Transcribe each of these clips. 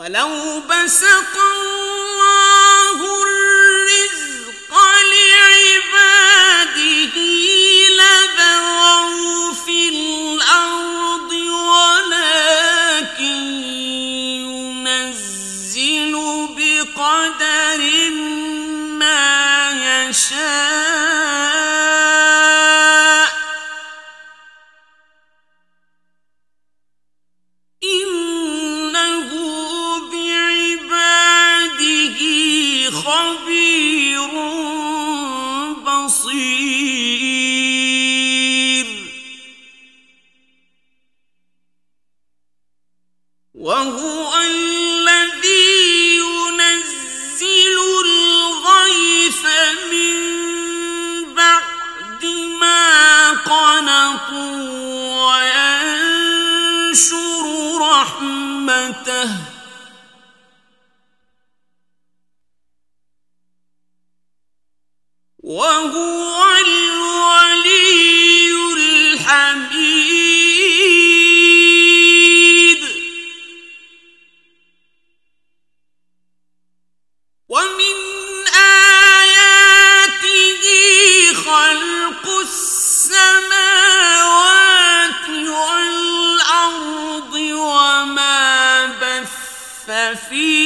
ولو بسط رحمته فِي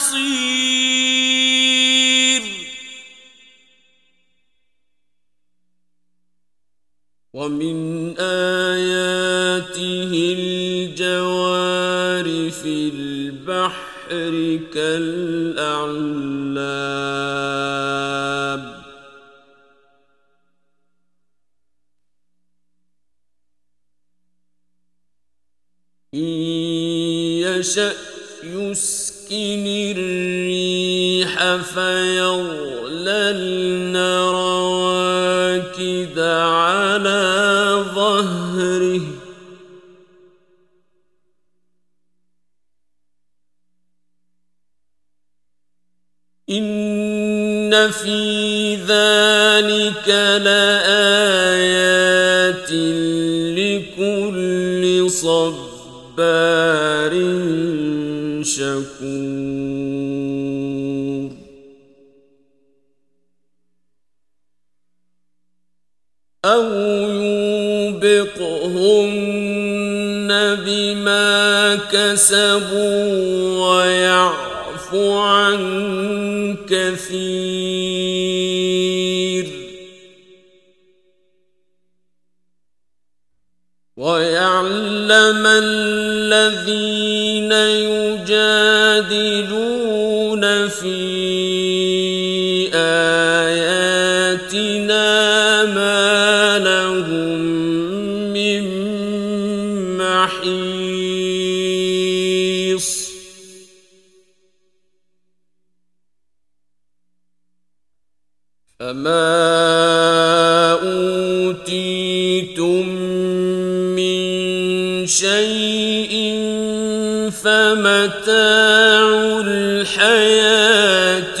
ولا ومن آياته الجوار في البحر كالأعلام. إن يشأ يسكن الريح فيظللن رواكد على ظهره إن في ذلك لآيات لكل صبر صبار شكور. أو يوبقهن بما كسبوا ويعفو عن كثير. ويعلم الذي شيء فمتاع الحياة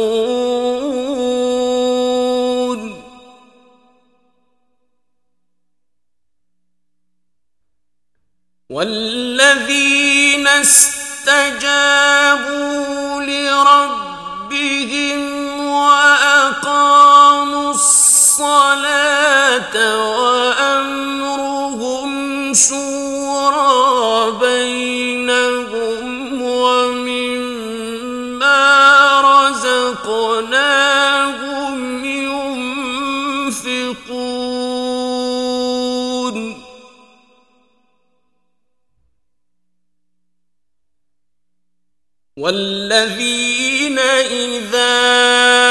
وأمرهم شورى بينهم ومما رزقناهم ينفقون والذين إذا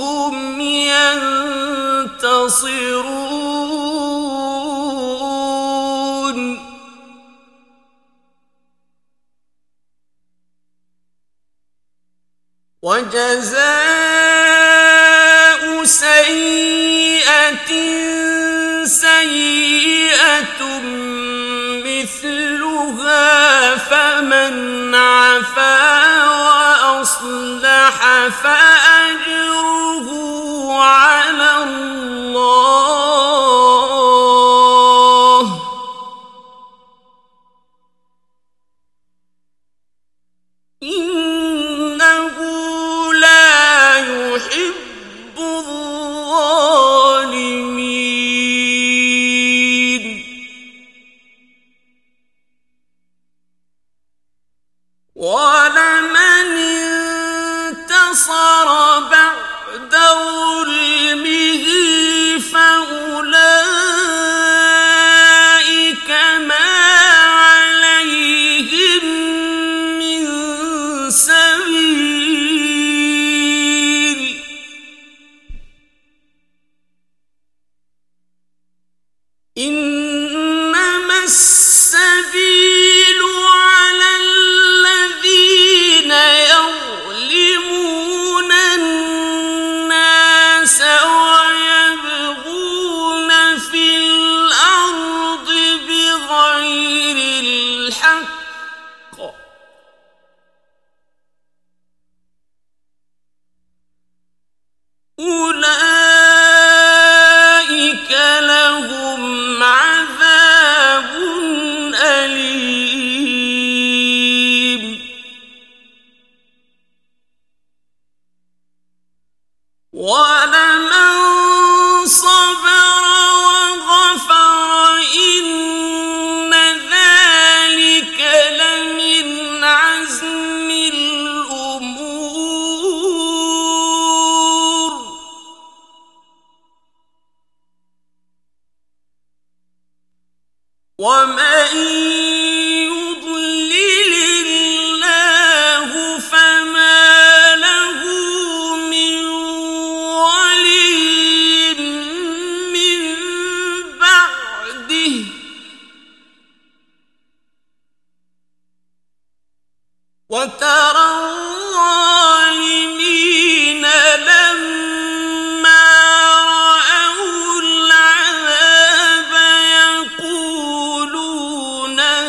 هم ينتصرون. وجزاء سيئة سيئة مثلها فمن عفا وأصلح فأ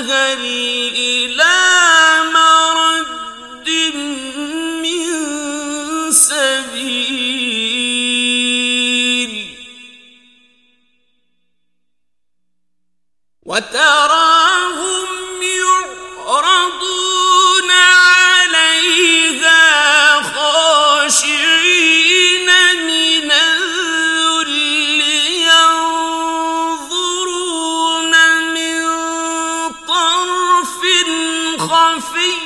هل إله خفي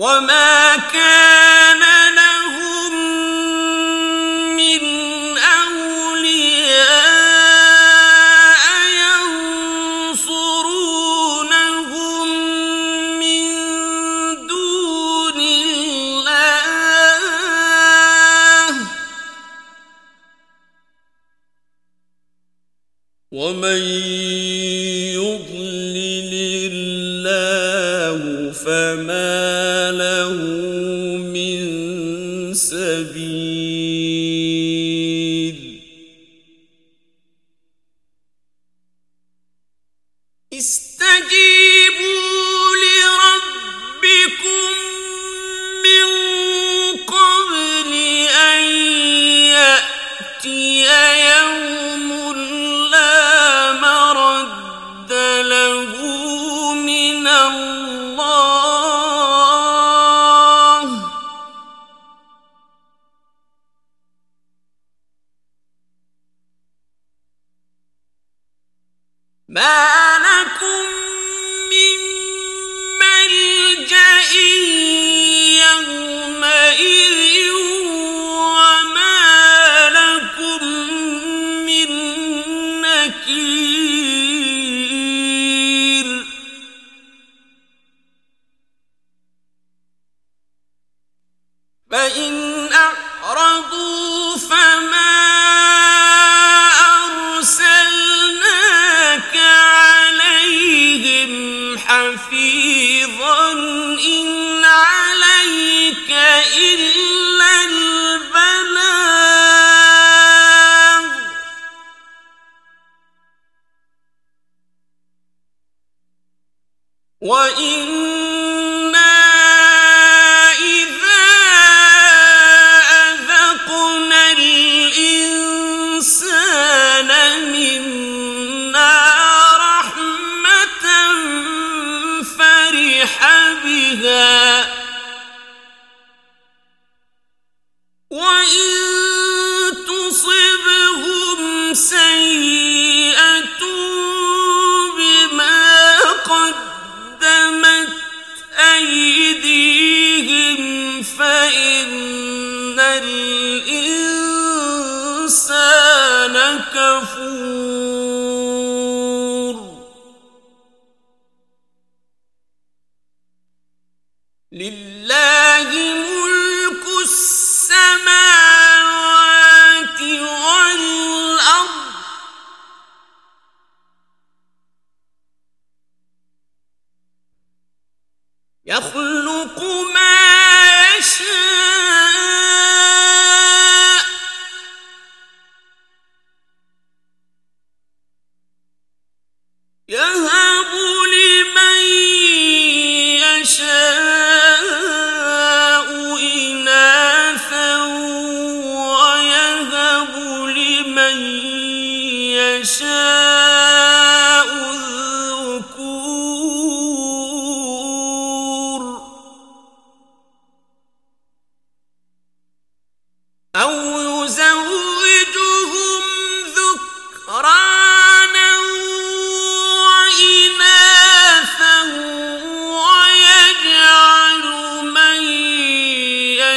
وما كان لهم من أولياء ينصرونهم من دون الله ومن الْمُتَّقِينَ وَإِن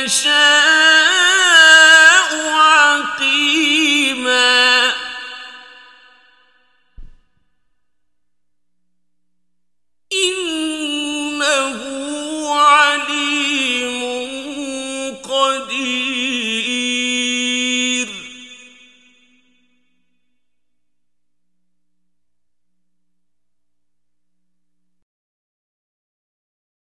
شاء